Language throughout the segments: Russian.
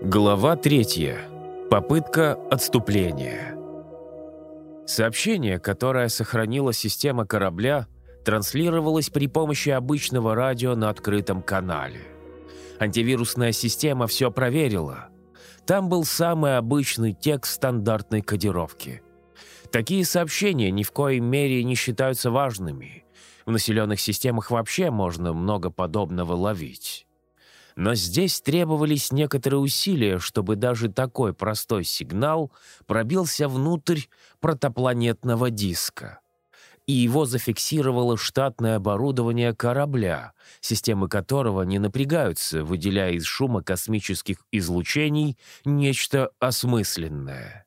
Глава третья. Попытка отступления. Сообщение, которое сохранила система корабля, транслировалось при помощи обычного радио на открытом канале. Антивирусная система все проверила. Там был самый обычный текст стандартной кодировки. Такие сообщения ни в коей мере не считаются важными. В населенных системах вообще можно много подобного ловить. Но здесь требовались некоторые усилия, чтобы даже такой простой сигнал пробился внутрь протопланетного диска. И его зафиксировало штатное оборудование корабля, системы которого не напрягаются, выделяя из шума космических излучений нечто осмысленное.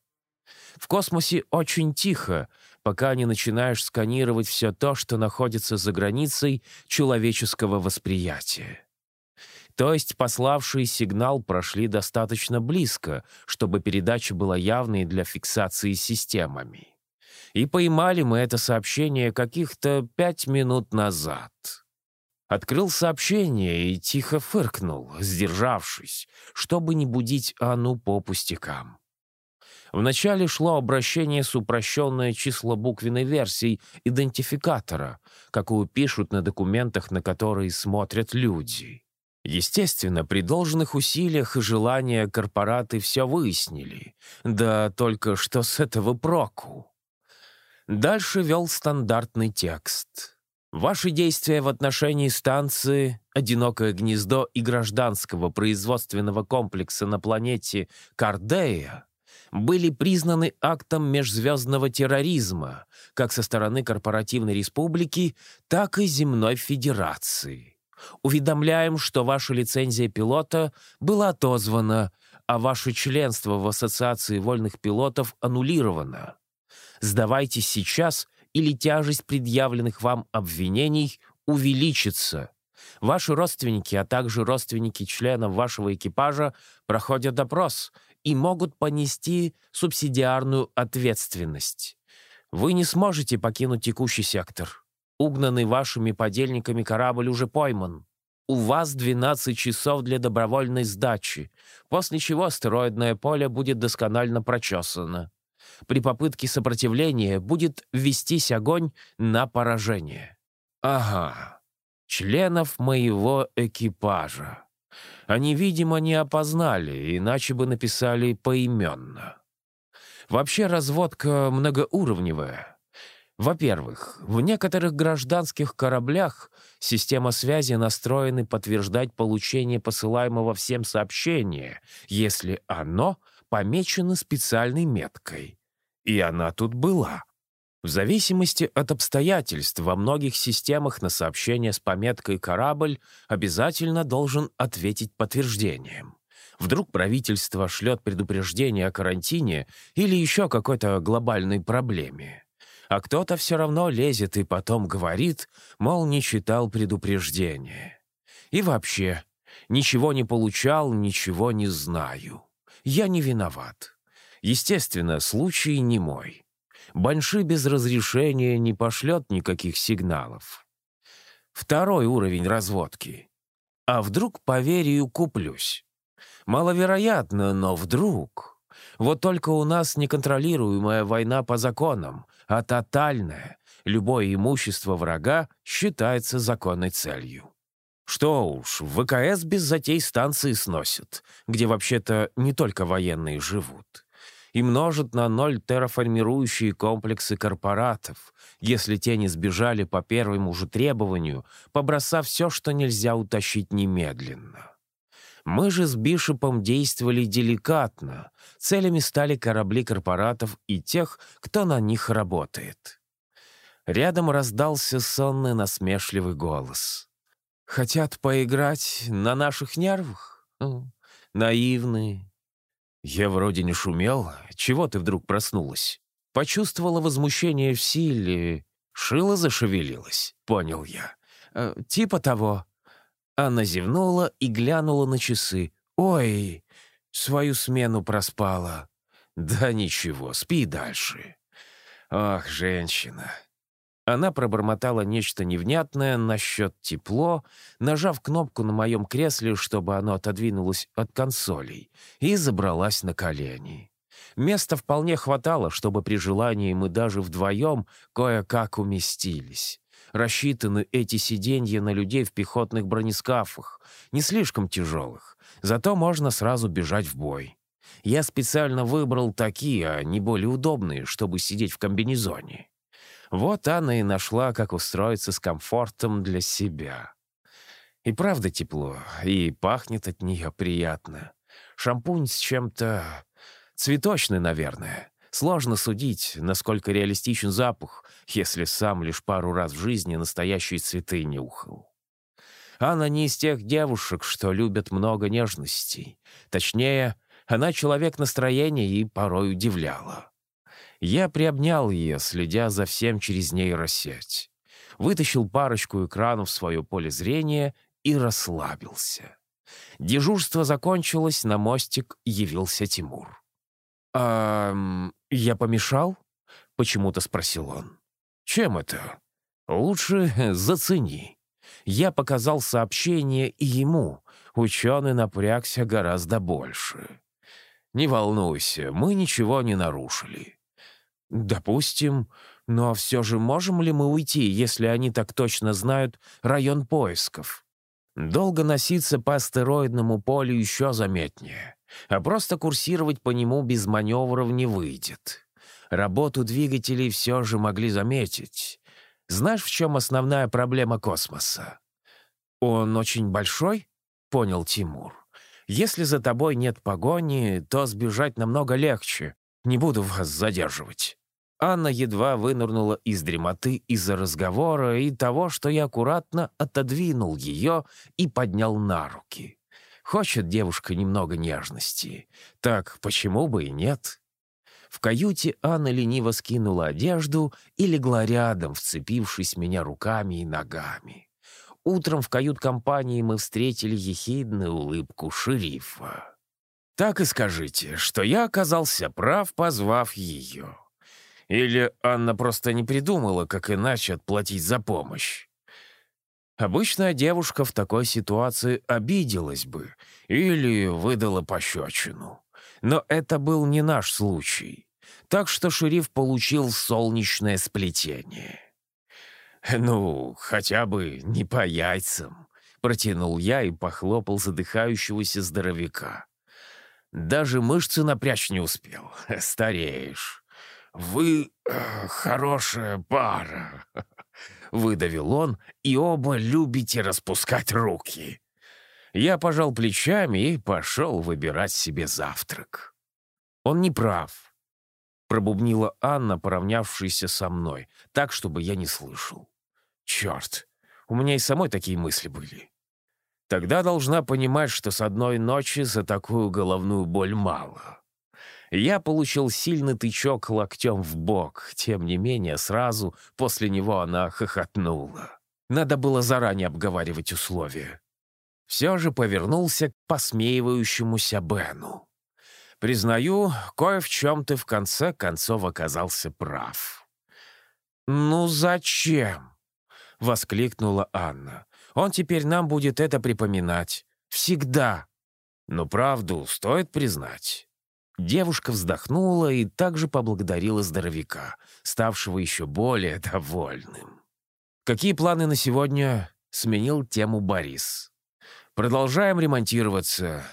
В космосе очень тихо, пока не начинаешь сканировать все то, что находится за границей человеческого восприятия. То есть пославшие сигнал прошли достаточно близко, чтобы передача была явной для фиксации системами. И поймали мы это сообщение каких-то пять минут назад. Открыл сообщение и тихо фыркнул, сдержавшись, чтобы не будить Анну по пустякам. Вначале шло обращение с упрощенной числобуквенной версией идентификатора, какую пишут на документах, на которые смотрят люди. Естественно, при должных усилиях и желания корпораты все выяснили. Да только что с этого проку? Дальше вел стандартный текст. Ваши действия в отношении станции «Одинокое гнездо» и гражданского производственного комплекса на планете Кардея были признаны актом межзвездного терроризма как со стороны Корпоративной Республики, так и Земной Федерации. Уведомляем, что ваша лицензия пилота была отозвана, а ваше членство в Ассоциации вольных пилотов аннулировано. Сдавайтесь сейчас, или тяжесть предъявленных вам обвинений увеличится. Ваши родственники, а также родственники членов вашего экипажа проходят допрос и могут понести субсидиарную ответственность. Вы не сможете покинуть текущий сектор. Угнанный вашими подельниками корабль уже пойман. У вас 12 часов для добровольной сдачи, после чего астероидное поле будет досконально прочесано. При попытке сопротивления будет вестись огонь на поражение. Ага, членов моего экипажа. Они, видимо, не опознали, иначе бы написали поименно. Вообще разводка многоуровневая. Во-первых, в некоторых гражданских кораблях система связи настроены подтверждать получение посылаемого всем сообщения, если оно помечено специальной меткой. И она тут была. В зависимости от обстоятельств во многих системах на сообщение с пометкой «корабль» обязательно должен ответить подтверждением. Вдруг правительство шлет предупреждение о карантине или еще какой-то глобальной проблеме а кто-то все равно лезет и потом говорит, мол, не читал предупреждения. И вообще, ничего не получал, ничего не знаю. Я не виноват. Естественно, случай не мой. Банши без разрешения не пошлет никаких сигналов. Второй уровень разводки. А вдруг по верию куплюсь? Маловероятно, но вдруг... Вот только у нас неконтролируемая война по законам, а тотальная. Любое имущество врага считается законной целью. Что уж, ВКС без затей станции сносят, где вообще-то не только военные живут. И множат на ноль терраформирующие комплексы корпоратов, если те не сбежали по первому же требованию, побросав все, что нельзя утащить немедленно. Мы же с Бишопом действовали деликатно. Целями стали корабли корпоратов и тех, кто на них работает. Рядом раздался сонный насмешливый голос. «Хотят поиграть на наших нервах? Наивные». Я вроде не шумел. Чего ты вдруг проснулась? Почувствовала возмущение в силе. Шило зашевелилось, понял я. «Э, «Типа того», она зевнула и глянула на часы. «Ой, свою смену проспала». «Да ничего, спи дальше». «Ох, женщина, Она пробормотала нечто невнятное насчет тепло, нажав кнопку на моем кресле, чтобы оно отодвинулось от консолей, и забралась на колени. Места вполне хватало, чтобы при желании мы даже вдвоем кое-как уместились. Рассчитаны эти сиденья на людей в пехотных бронескафах, не слишком тяжелых, зато можно сразу бежать в бой. Я специально выбрал такие, а не более удобные, чтобы сидеть в комбинезоне. Вот Анна и нашла, как устроиться с комфортом для себя. И правда тепло, и пахнет от нее приятно. Шампунь с чем-то цветочный, наверное. Сложно судить, насколько реалистичен запах, если сам лишь пару раз в жизни настоящие цветы нюхал. Анна не из тех девушек, что любят много нежностей. Точнее, она человек настроения и порой удивляла. Я приобнял ее, следя за всем через нейросеть. Вытащил парочку экранов в свое поле зрения и расслабился. Дежурство закончилось, на мостик явился Тимур. «А я помешал?» — почему-то спросил он. «Чем это?» «Лучше зацени». Я показал сообщение и ему. Ученый напрягся гораздо больше. «Не волнуйся, мы ничего не нарушили. «Допустим. Но все же можем ли мы уйти, если они так точно знают район поисков? Долго носиться по астероидному полю еще заметнее, а просто курсировать по нему без маневров не выйдет. Работу двигателей все же могли заметить. Знаешь, в чем основная проблема космоса? Он очень большой?» — понял Тимур. «Если за тобой нет погони, то сбежать намного легче. Не буду вас задерживать». Анна едва вынырнула из дремоты из-за разговора и того, что я аккуратно отодвинул ее и поднял на руки. Хочет девушка немного нежности. Так почему бы и нет? В каюте Анна лениво скинула одежду и легла рядом, вцепившись меня руками и ногами. Утром в кают-компании мы встретили ехидную улыбку шерифа. «Так и скажите, что я оказался прав, позвав ее. Или Анна просто не придумала, как иначе отплатить за помощь. Обычная девушка в такой ситуации обиделась бы или выдала пощечину. Но это был не наш случай. Так что шериф получил солнечное сплетение. «Ну, хотя бы не по яйцам», — протянул я и похлопал задыхающегося здоровяка. «Даже мышцы напрячь не успел. Стареешь». «Вы э, хорошая пара», — выдавил он, «и оба любите распускать руки». Я пожал плечами и пошел выбирать себе завтрак. «Он не прав», — пробубнила Анна, поравнявшаяся со мной, так, чтобы я не слышал. «Черт, у меня и самой такие мысли были». Тогда должна понимать, что с одной ночи за такую головную боль мало. Я получил сильный тычок локтем в бок. Тем не менее, сразу после него она хохотнула. Надо было заранее обговаривать условия. Все же повернулся к посмеивающемуся Бену. Признаю, кое в чем ты в конце концов оказался прав. «Ну зачем?» — воскликнула Анна. «Он теперь нам будет это припоминать. Всегда. Но правду стоит признать. Девушка вздохнула и также поблагодарила здоровяка, ставшего еще более довольным. «Какие планы на сегодня?» — сменил тему Борис. «Продолжаем ремонтироваться.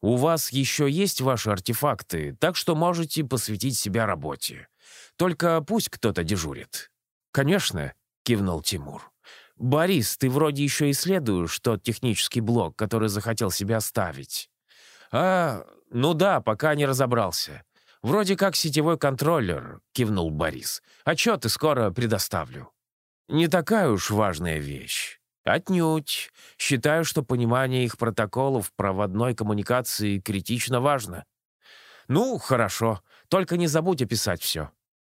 У вас еще есть ваши артефакты, так что можете посвятить себя работе. Только пусть кто-то дежурит». «Конечно», — кивнул Тимур. «Борис, ты вроде еще исследуешь тот технический блок, который захотел себе оставить». «А, «Ну да, пока не разобрался. Вроде как сетевой контроллер», — кивнул Борис. «Отчеты скоро предоставлю». «Не такая уж важная вещь». «Отнюдь. Считаю, что понимание их протоколов проводной коммуникации критично важно». «Ну, хорошо. Только не забудь описать все».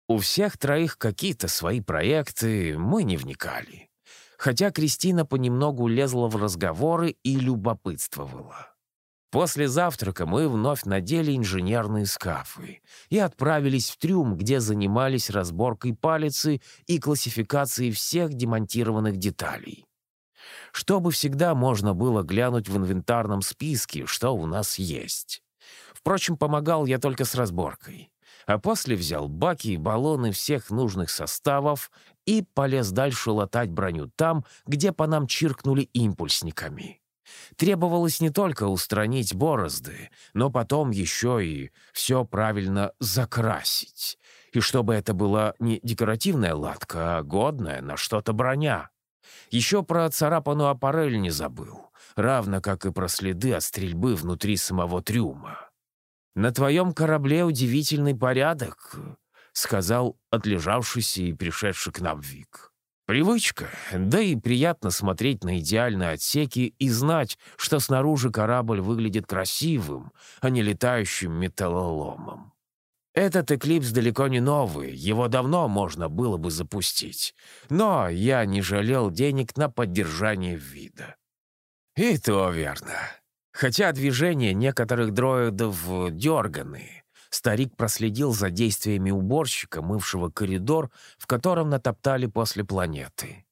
У всех троих какие-то свои проекты, мы не вникали. Хотя Кристина понемногу лезла в разговоры и любопытствовала. После завтрака мы вновь надели инженерные скафы и отправились в трюм, где занимались разборкой палицы и классификацией всех демонтированных деталей. Чтобы всегда можно было глянуть в инвентарном списке, что у нас есть. Впрочем, помогал я только с разборкой. А после взял баки и баллоны всех нужных составов и полез дальше латать броню там, где по нам чиркнули импульсниками. Требовалось не только устранить борозды, но потом еще и все правильно закрасить. И чтобы это была не декоративная латка, а годная на что-то броня. Еще про царапанную аппарель не забыл, равно как и про следы от стрельбы внутри самого трюма. «На твоем корабле удивительный порядок», — сказал отлежавшийся и пришедший к нам Вик. Привычка, да и приятно смотреть на идеальные отсеки и знать, что снаружи корабль выглядит красивым, а не летающим металлоломом. Этот «Эклипс» далеко не новый, его давно можно было бы запустить. Но я не жалел денег на поддержание вида. И то верно. Хотя движения некоторых дроидов дерганые, Старик проследил за действиями уборщика, мывшего коридор, в котором натоптали после планеты.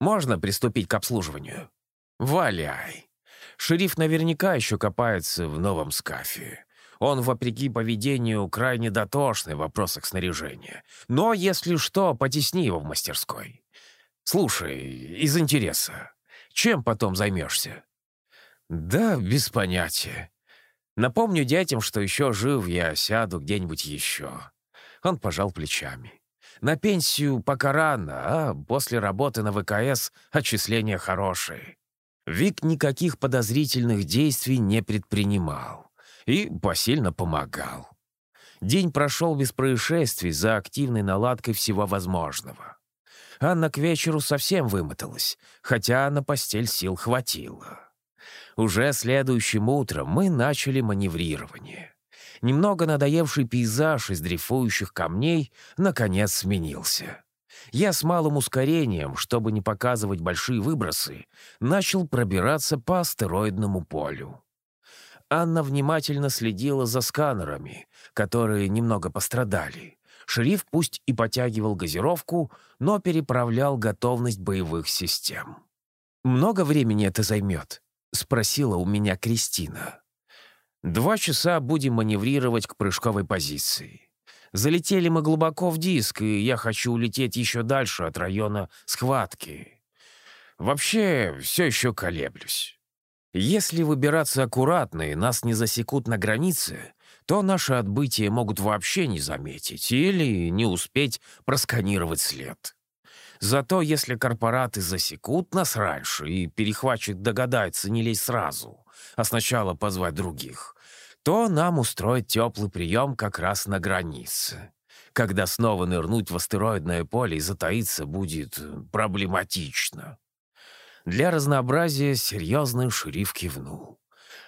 «Можно приступить к обслуживанию?» «Валяй!» Шериф наверняка еще копается в новом скафе. Он, вопреки поведению, крайне дотошный в вопросах снаряжения. Но, если что, потесни его в мастерской. Слушай, из интереса, чем потом займешься? Да, без понятия. Напомню детям, что еще жив, я сяду где-нибудь еще. Он пожал плечами. На пенсию пока рано, а после работы на ВКС отчисления хорошие. Вик никаких подозрительных действий не предпринимал и посильно помогал. День прошел без происшествий за активной наладкой всего возможного. Анна к вечеру совсем вымоталась, хотя на постель сил хватило. Уже следующим утром мы начали маневрирование. Немного надоевший пейзаж из дрейфующих камней наконец сменился. Я с малым ускорением, чтобы не показывать большие выбросы, начал пробираться по астероидному полю. Анна внимательно следила за сканерами, которые немного пострадали. Шериф пусть и потягивал газировку, но переправлял готовность боевых систем. «Много времени это займет?» — спросила у меня Кристина. «Два часа будем маневрировать к прыжковой позиции. Залетели мы глубоко в диск, и я хочу улететь еще дальше от района схватки. Вообще, все еще колеблюсь. Если выбираться аккуратно и нас не засекут на границе, то наше отбытие могут вообще не заметить или не успеть просканировать след. Зато если корпораты засекут нас раньше, и перехватчик догадается не лезть сразу, а сначала позвать других, то нам устроить теплый прием как раз на границе. Когда снова нырнуть в астероидное поле и затаиться будет проблематично. Для разнообразия серьезный шериф кивнул.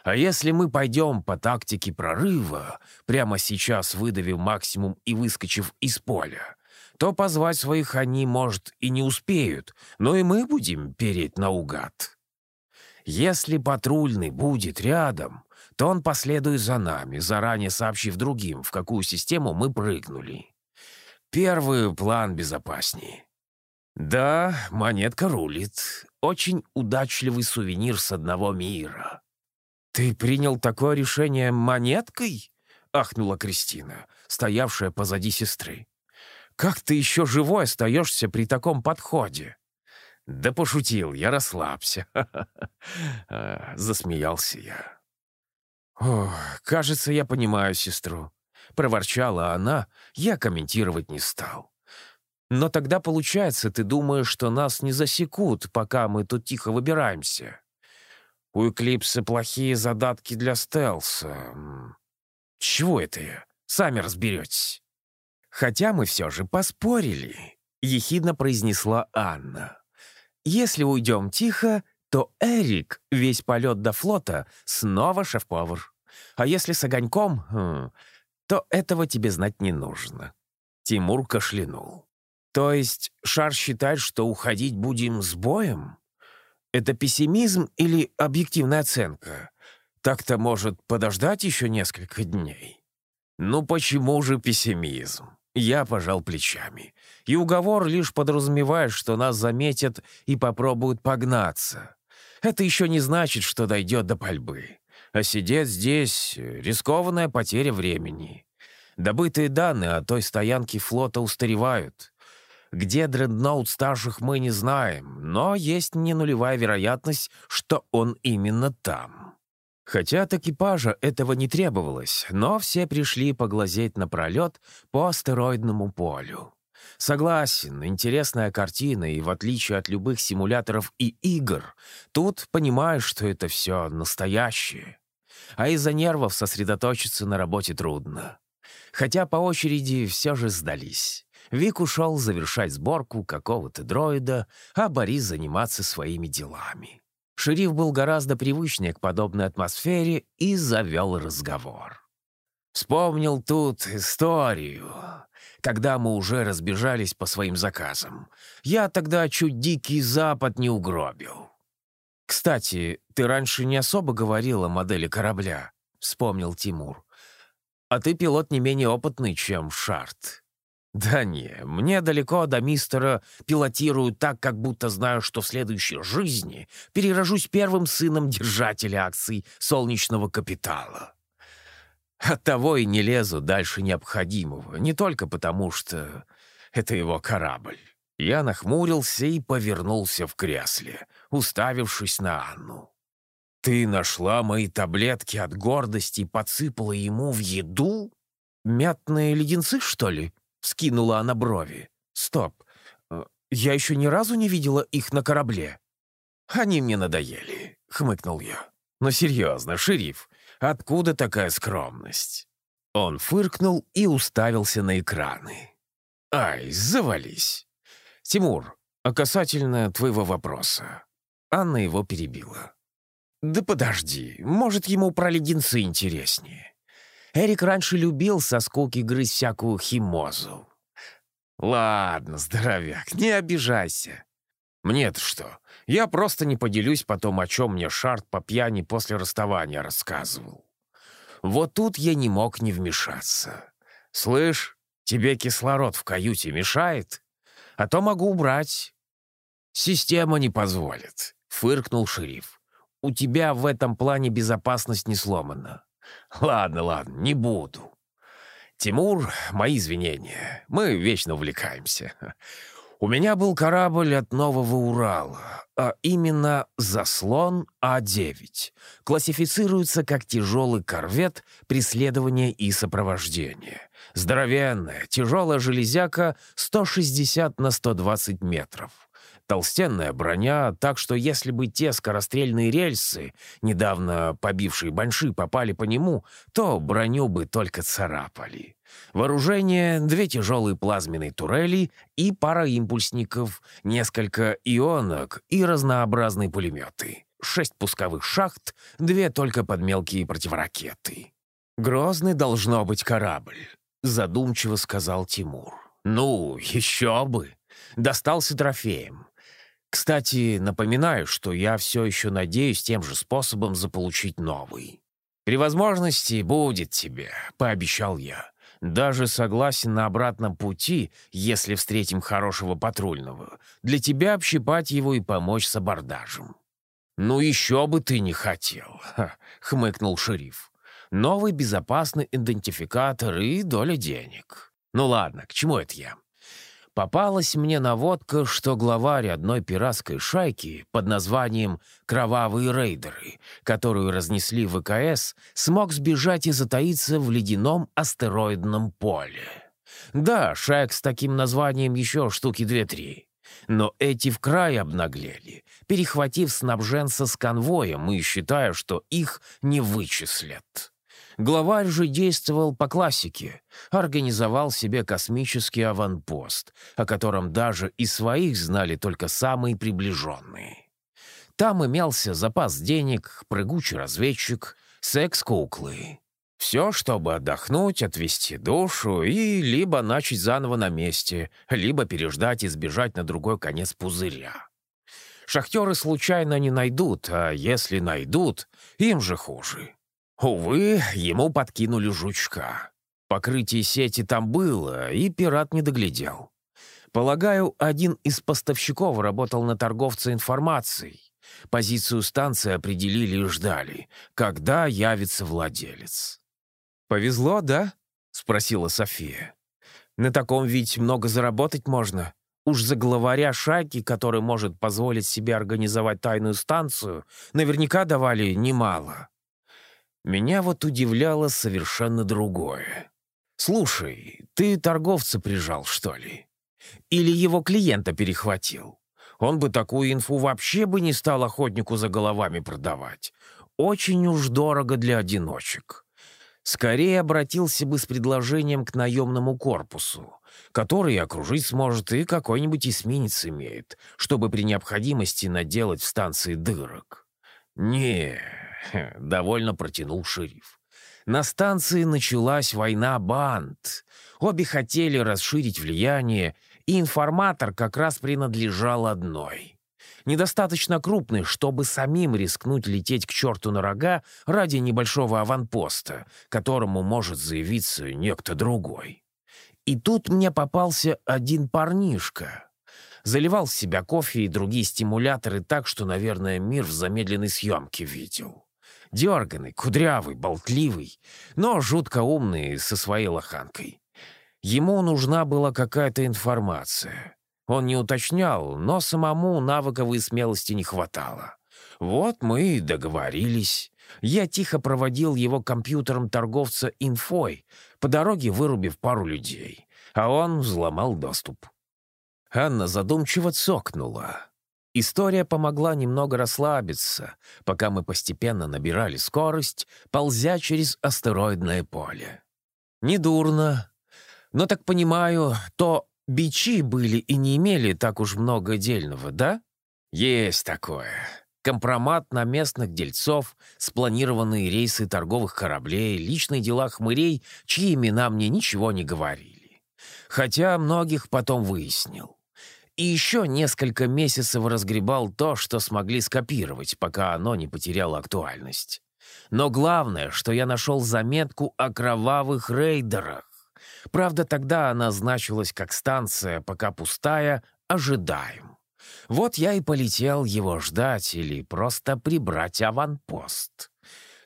А если мы пойдем по тактике прорыва, прямо сейчас выдавив максимум и выскочив из поля, то позвать своих они, может, и не успеют, но и мы будем переть наугад. Если патрульный будет рядом, то он последует за нами, заранее сообщив другим, в какую систему мы прыгнули. Первый план безопаснее. Да, монетка рулит. Очень удачливый сувенир с одного мира. «Ты принял такое решение монеткой?» — ахнула Кристина, стоявшая позади сестры. Как ты еще живой остаешься при таком подходе?» «Да пошутил, я расслабься», — засмеялся я. «О, кажется, я понимаю сестру», — проворчала она, я комментировать не стал. «Но тогда, получается, ты думаешь, что нас не засекут, пока мы тут тихо выбираемся?» «У Эклипса плохие задатки для стелса. Чего это я? Сами разберетесь». «Хотя мы все же поспорили», — ехидно произнесла Анна. «Если уйдем тихо, то Эрик весь полет до флота снова шеф-повар. А если с огоньком, хм, то этого тебе знать не нужно». Тимур кашлянул. «То есть Шар считает, что уходить будем с боем? Это пессимизм или объективная оценка? Так-то может подождать еще несколько дней. Ну почему же пессимизм? Я пожал плечами. И уговор лишь подразумевает, что нас заметят и попробуют погнаться. Это еще не значит, что дойдет до пальбы. А сидеть здесь — рискованная потеря времени. Добытые данные о той стоянке флота устаревают. Где дредноут старших мы не знаем, но есть не нулевая вероятность, что он именно там. Хотя от экипажа этого не требовалось, но все пришли поглазеть на пролет по астероидному полю. Согласен, интересная картина, и в отличие от любых симуляторов и игр, тут понимаешь, что это все настоящее. А из-за нервов сосредоточиться на работе трудно. Хотя по очереди все же сдались. Вик ушел завершать сборку какого-то дроида, а Борис заниматься своими делами. Шериф был гораздо привычнее к подобной атмосфере и завел разговор. Вспомнил тут историю, когда мы уже разбежались по своим заказам. Я тогда чуть Дикий Запад не угробил. «Кстати, ты раньше не особо говорил о модели корабля», — вспомнил Тимур. «А ты пилот не менее опытный, чем Шарт». «Да не, мне далеко до мистера пилотирую так, как будто знаю, что в следующей жизни перерожусь первым сыном держателя акций солнечного капитала. Оттого и не лезу дальше необходимого, не только потому, что это его корабль». Я нахмурился и повернулся в кресле, уставившись на Анну. «Ты нашла мои таблетки от гордости и подсыпала ему в еду? Мятные леденцы, что ли?» Скинула она брови. «Стоп. Э, я еще ни разу не видела их на корабле». «Они мне надоели», — хмыкнул я. «Но серьезно, шериф, откуда такая скромность?» Он фыркнул и уставился на экраны. «Ай, завались!» «Тимур, а касательно твоего вопроса...» Анна его перебила. «Да подожди, может, ему про леденцы интереснее. Эрик раньше любил со скуки грызть всякую химозу. «Ладно, здоровяк, не обижайся. Мне-то что? Я просто не поделюсь потом, о чем мне Шарт по пьяни после расставания рассказывал. Вот тут я не мог не вмешаться. Слышь, тебе кислород в каюте мешает? А то могу убрать». «Система не позволит», — фыркнул шериф. «У тебя в этом плане безопасность не сломана. Ладно, ладно, не буду. Тимур, мои извинения. Мы вечно увлекаемся. У меня был корабль от Нового Урала, а именно «Заслон А-9». Классифицируется как тяжелый корвет преследования и сопровождения. Здоровенная, тяжелая железяка 160 на 120 метров толстенная броня, так что если бы те скорострельные рельсы, недавно побившие банши, попали по нему, то броню бы только царапали. Вооружение — две тяжелые плазменные турели и пара импульсников, несколько ионок и разнообразные пулеметы. Шесть пусковых шахт, две только под мелкие противоракеты. «Грозный должно быть корабль», — задумчиво сказал Тимур. «Ну, еще бы!» Достался трофеем. Кстати, напоминаю, что я все еще надеюсь тем же способом заполучить новый. «При возможности будет тебе», — пообещал я. «Даже согласен на обратном пути, если встретим хорошего патрульного, для тебя общипать его и помочь с абордажем». «Ну еще бы ты не хотел», — хмыкнул шериф. «Новый безопасный идентификатор и доля денег». «Ну ладно, к чему это я?» Попалась мне наводка, что главарь одной пиратской шайки под названием «Кровавые рейдеры», которую разнесли ВКС, смог сбежать и затаиться в ледяном астероидном поле. Да, шайк с таким названием еще штуки две-три. Но эти в край обнаглели, перехватив снабженца с конвоем и считая, что их не вычислят. Главарь же действовал по классике, организовал себе космический аванпост, о котором даже и своих знали только самые приближенные. Там имелся запас денег, прыгучий разведчик, секс-куклы. Все, чтобы отдохнуть, отвести душу и либо начать заново на месте, либо переждать и сбежать на другой конец пузыря. Шахтеры случайно не найдут, а если найдут, им же хуже. Увы, ему подкинули жучка. Покрытие сети там было, и пират не доглядел. Полагаю, один из поставщиков работал на торговца информацией. Позицию станции определили и ждали, когда явится владелец. «Повезло, да?» — спросила София. «На таком ведь много заработать можно. Уж за главаря шайки, который может позволить себе организовать тайную станцию, наверняка давали немало». Меня вот удивляло совершенно другое. «Слушай, ты торговца прижал, что ли? Или его клиента перехватил? Он бы такую инфу вообще бы не стал охотнику за головами продавать. Очень уж дорого для одиночек. Скорее обратился бы с предложением к наемному корпусу, который окружить сможет и какой-нибудь эсминец имеет, чтобы при необходимости наделать в станции дырок. не довольно протянул шериф. На станции началась война банд. Обе хотели расширить влияние, и информатор как раз принадлежал одной. Недостаточно крупный, чтобы самим рискнуть лететь к черту на рога ради небольшого аванпоста, которому может заявиться некто другой. И тут мне попался один парнишка. Заливал в себя кофе и другие стимуляторы так, что, наверное, мир в замедленной съемке видел. Дерганный, кудрявый, болтливый, но жутко умный со своей лоханкой. Ему нужна была какая-то информация. Он не уточнял, но самому навыковой смелости не хватало. Вот мы и договорились. Я тихо проводил его компьютером торговца инфой, по дороге вырубив пару людей, а он взломал доступ. Анна задумчиво цокнула. История помогла немного расслабиться, пока мы постепенно набирали скорость, ползя через астероидное поле. Недурно. Но, так понимаю, то бичи были и не имели так уж много дельного, да? Есть такое. Компромат на местных дельцов, спланированные рейсы торговых кораблей, личные дела хмырей, чьи имена мне ничего не говорили. Хотя многих потом выяснил. И еще несколько месяцев разгребал то, что смогли скопировать, пока оно не потеряло актуальность. Но главное, что я нашел заметку о кровавых рейдерах. Правда, тогда она значилась как станция, пока пустая, ожидаем. Вот я и полетел его ждать или просто прибрать аванпост.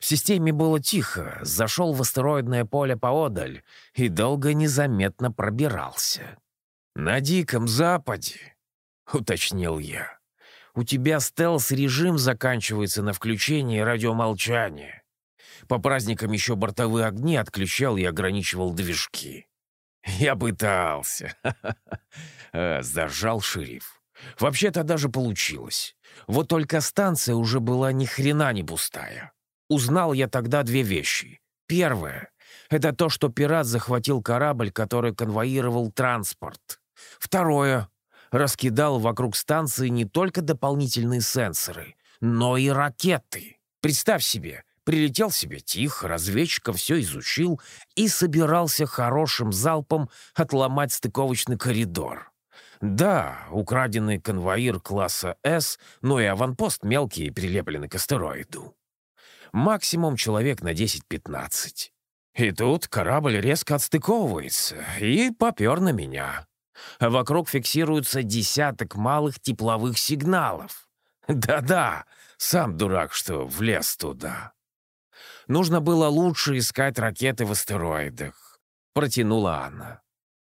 В системе было тихо, зашел в астероидное поле поодаль и долго незаметно пробирался. «На Диком Западе», — уточнил я. «У тебя стелс-режим заканчивается на включении радиомолчания. По праздникам еще бортовые огни отключал и ограничивал движки». «Я пытался», — зажал шериф. «Вообще-то даже получилось. Вот только станция уже была ни хрена не пустая. Узнал я тогда две вещи. Первое — это то, что пират захватил корабль, который конвоировал транспорт. Второе. Раскидал вокруг станции не только дополнительные сенсоры, но и ракеты. Представь себе, прилетел себе тихо, разведчика все изучил и собирался хорошим залпом отломать стыковочный коридор. Да, украденный конвоир класса «С», но и аванпост мелкий, прилепленный к астероиду. Максимум человек на 10-15. И тут корабль резко отстыковывается и попер на меня а вокруг фиксируется десяток малых тепловых сигналов. Да-да, сам дурак, что влез туда. Нужно было лучше искать ракеты в астероидах, протянула Анна.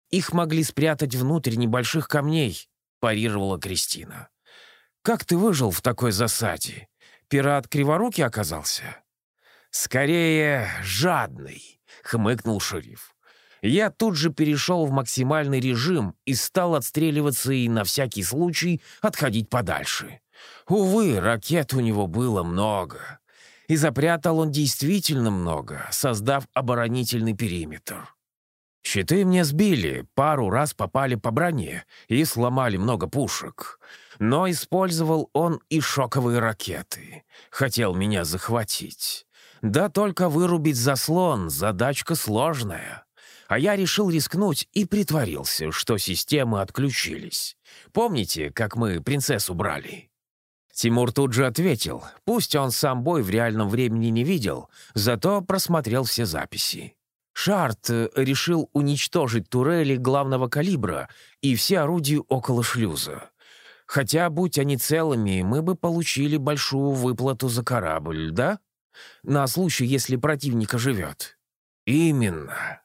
Их могли спрятать внутрь небольших камней, парировала Кристина. Как ты выжил в такой засаде? Пират криворукий оказался? Скорее, жадный, хмыкнул шериф. Я тут же перешел в максимальный режим и стал отстреливаться и на всякий случай отходить подальше. Увы, ракет у него было много. И запрятал он действительно много, создав оборонительный периметр. Щиты мне сбили, пару раз попали по броне и сломали много пушек. Но использовал он и шоковые ракеты. Хотел меня захватить. Да только вырубить заслон — задачка сложная. А я решил рискнуть и притворился, что системы отключились. Помните, как мы принцессу брали? Тимур тут же ответил, пусть он сам бой в реальном времени не видел, зато просмотрел все записи. Шарт э, решил уничтожить турели главного калибра и все орудия около шлюза. Хотя, будь они целыми, мы бы получили большую выплату за корабль, да? На случай, если противник оживет. «Именно», —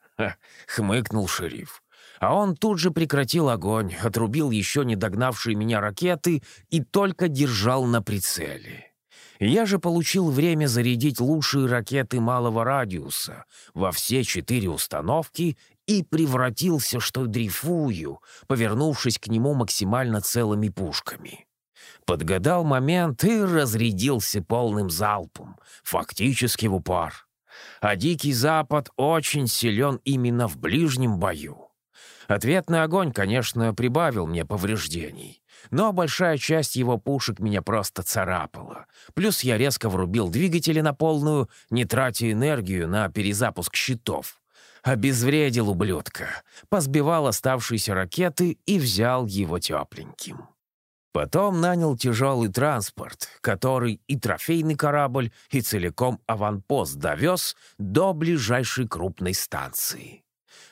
хмыкнул шериф. А он тут же прекратил огонь, отрубил еще не догнавшие меня ракеты и только держал на прицеле. Я же получил время зарядить лучшие ракеты малого радиуса во все четыре установки и превратился, что дрейфую, повернувшись к нему максимально целыми пушками. Подгадал момент и разрядился полным залпом, фактически в упор. А Дикий Запад очень силен именно в ближнем бою. Ответный огонь, конечно, прибавил мне повреждений, но большая часть его пушек меня просто царапала. Плюс я резко врубил двигатели на полную, не тратя энергию на перезапуск щитов. Обезвредил ублюдка, позбивал оставшиеся ракеты и взял его тепленьким. Потом нанял тяжелый транспорт, который и трофейный корабль, и целиком аванпост довез до ближайшей крупной станции.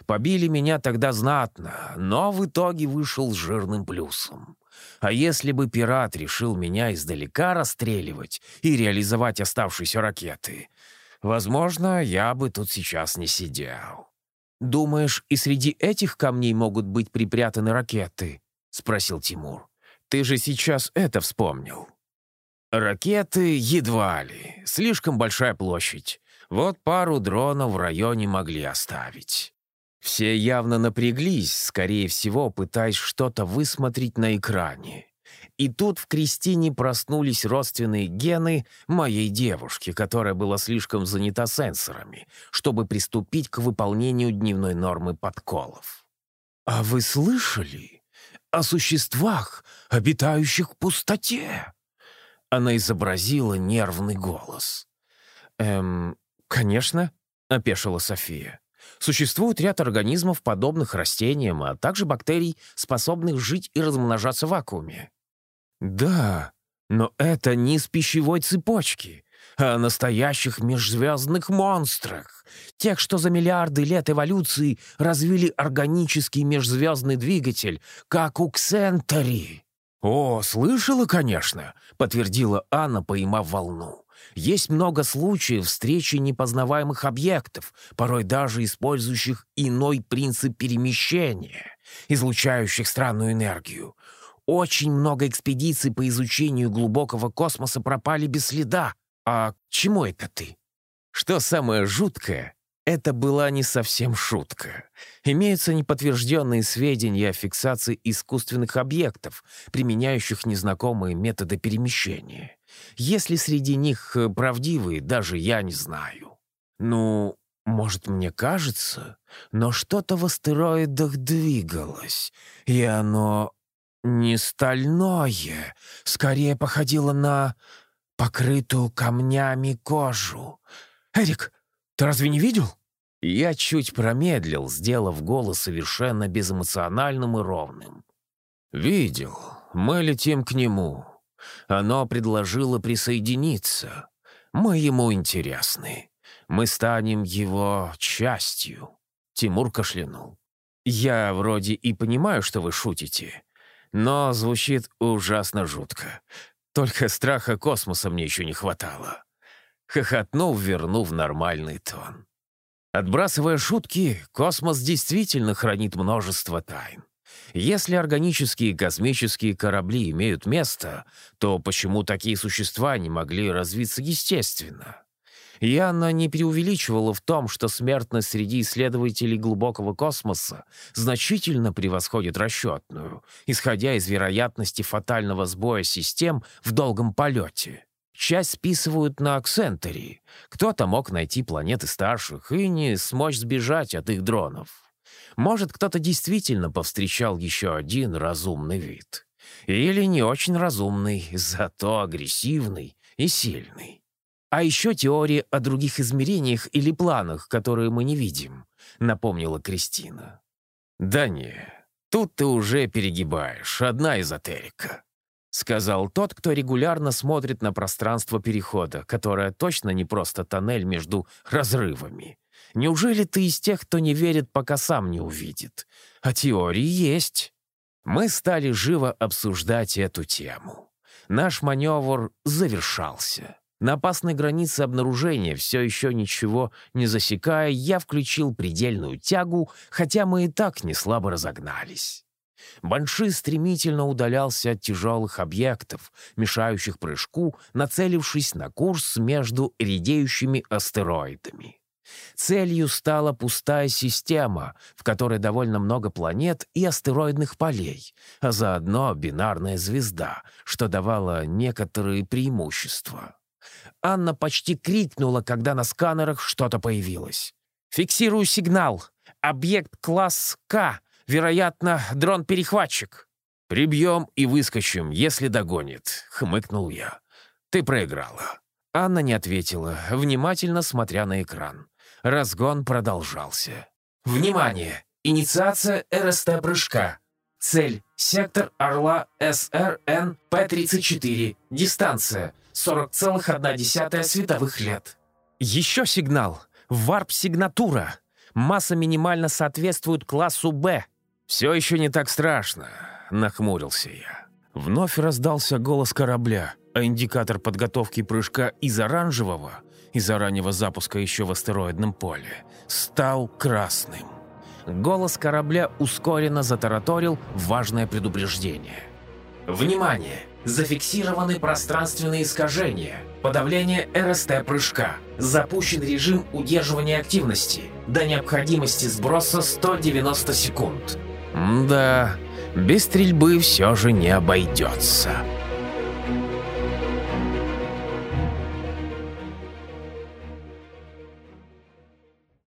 Побили меня тогда знатно, но в итоге вышел с жирным плюсом. А если бы пират решил меня издалека расстреливать и реализовать оставшиеся ракеты, возможно, я бы тут сейчас не сидел. «Думаешь, и среди этих камней могут быть припрятаны ракеты?» — спросил Тимур. «Ты же сейчас это вспомнил». «Ракеты едва ли. Слишком большая площадь. Вот пару дронов в районе могли оставить. Все явно напряглись, скорее всего, пытаясь что-то высмотреть на экране. И тут в Кристине проснулись родственные гены моей девушки, которая была слишком занята сенсорами, чтобы приступить к выполнению дневной нормы подколов. «А вы слышали о существах, обитающих в пустоте?» Она изобразила нервный голос. «Эм, конечно», — опешила София. Существует ряд организмов, подобных растениям, а также бактерий, способных жить и размножаться в вакууме. Да, но это не из пищевой цепочки, о настоящих межзвездных монстрах, тех, что за миллиарды лет эволюции развили органический межзвездный двигатель, как у Ксентари. «О, слышала, конечно», — подтвердила Анна, поймав волну. Есть много случаев встречи непознаваемых объектов, порой даже использующих иной принцип перемещения, излучающих странную энергию. Очень много экспедиций по изучению глубокого космоса пропали без следа. А к чему это ты? Что самое жуткое, это была не совсем шутка. Имеются неподтвержденные сведения о фиксации искусственных объектов, применяющих незнакомые методы перемещения. Если среди них э, правдивые, даже я не знаю. Ну, может, мне кажется, но что-то в астероидах двигалось, и оно не стальное, скорее походило на покрытую камнями кожу. «Эрик, ты разве не видел?» Я чуть промедлил, сделав голос совершенно безэмоциональным и ровным. «Видел. Мы летим к нему. Оно предложило присоединиться. Мы ему интересны. Мы станем его частью». Тимур кашлянул. «Я вроде и понимаю, что вы шутите, но звучит ужасно жутко. Только страха космоса мне еще не хватало». Хохотнул, вернув нормальный тон. Отбрасывая шутки, космос действительно хранит множество тайн. Если органические космические корабли имеют место, то почему такие существа не могли развиться естественно? Яна не преувеличивала в том, что смертность среди исследователей глубокого космоса значительно превосходит расчетную, исходя из вероятности фатального сбоя систем в долгом полете. Часть списывают на Аксентери. Кто-то мог найти планеты старших и не смочь сбежать от их дронов. Может, кто-то действительно повстречал еще один разумный вид. Или не очень разумный, зато агрессивный и сильный. А еще теория о других измерениях или планах, которые мы не видим, напомнила Кристина. Да не, тут ты уже перегибаешь, одна эзотерика. — сказал тот, кто регулярно смотрит на пространство перехода, которое точно не просто тоннель между разрывами. «Неужели ты из тех, кто не верит, пока сам не увидит? А теории есть». Мы стали живо обсуждать эту тему. Наш маневр завершался. На опасной границе обнаружения, все еще ничего не засекая, я включил предельную тягу, хотя мы и так не слабо разогнались. Банши стремительно удалялся от тяжелых объектов, мешающих прыжку, нацелившись на курс между редеющими астероидами. Целью стала пустая система, в которой довольно много планет и астероидных полей, а заодно бинарная звезда, что давало некоторые преимущества. Анна почти крикнула, когда на сканерах что-то появилось. «Фиксирую сигнал. Объект класс К Вероятно, дрон-перехватчик. Прибьем и выскочим, если догонит», — хмыкнул я. «Ты проиграла». Анна не ответила, внимательно смотря на экран. Разгон продолжался. «Внимание! Инициация РСТ-прыжка. Цель — сектор Орла СРН П-34. Дистанция — 40,1 световых лет». «Еще сигнал! Варп-сигнатура! Масса минимально соответствует классу «Б». «Все еще не так страшно», — нахмурился я. Вновь раздался голос корабля, а индикатор подготовки прыжка из оранжевого, из-за раннего запуска еще в астероидном поле, стал красным. Голос корабля ускоренно затараторил важное предупреждение. «Внимание! Зафиксированы пространственные искажения. Подавление РСТ-прыжка. Запущен режим удерживания активности. До необходимости сброса 190 секунд». Да, без стрельбы все же не обойдется.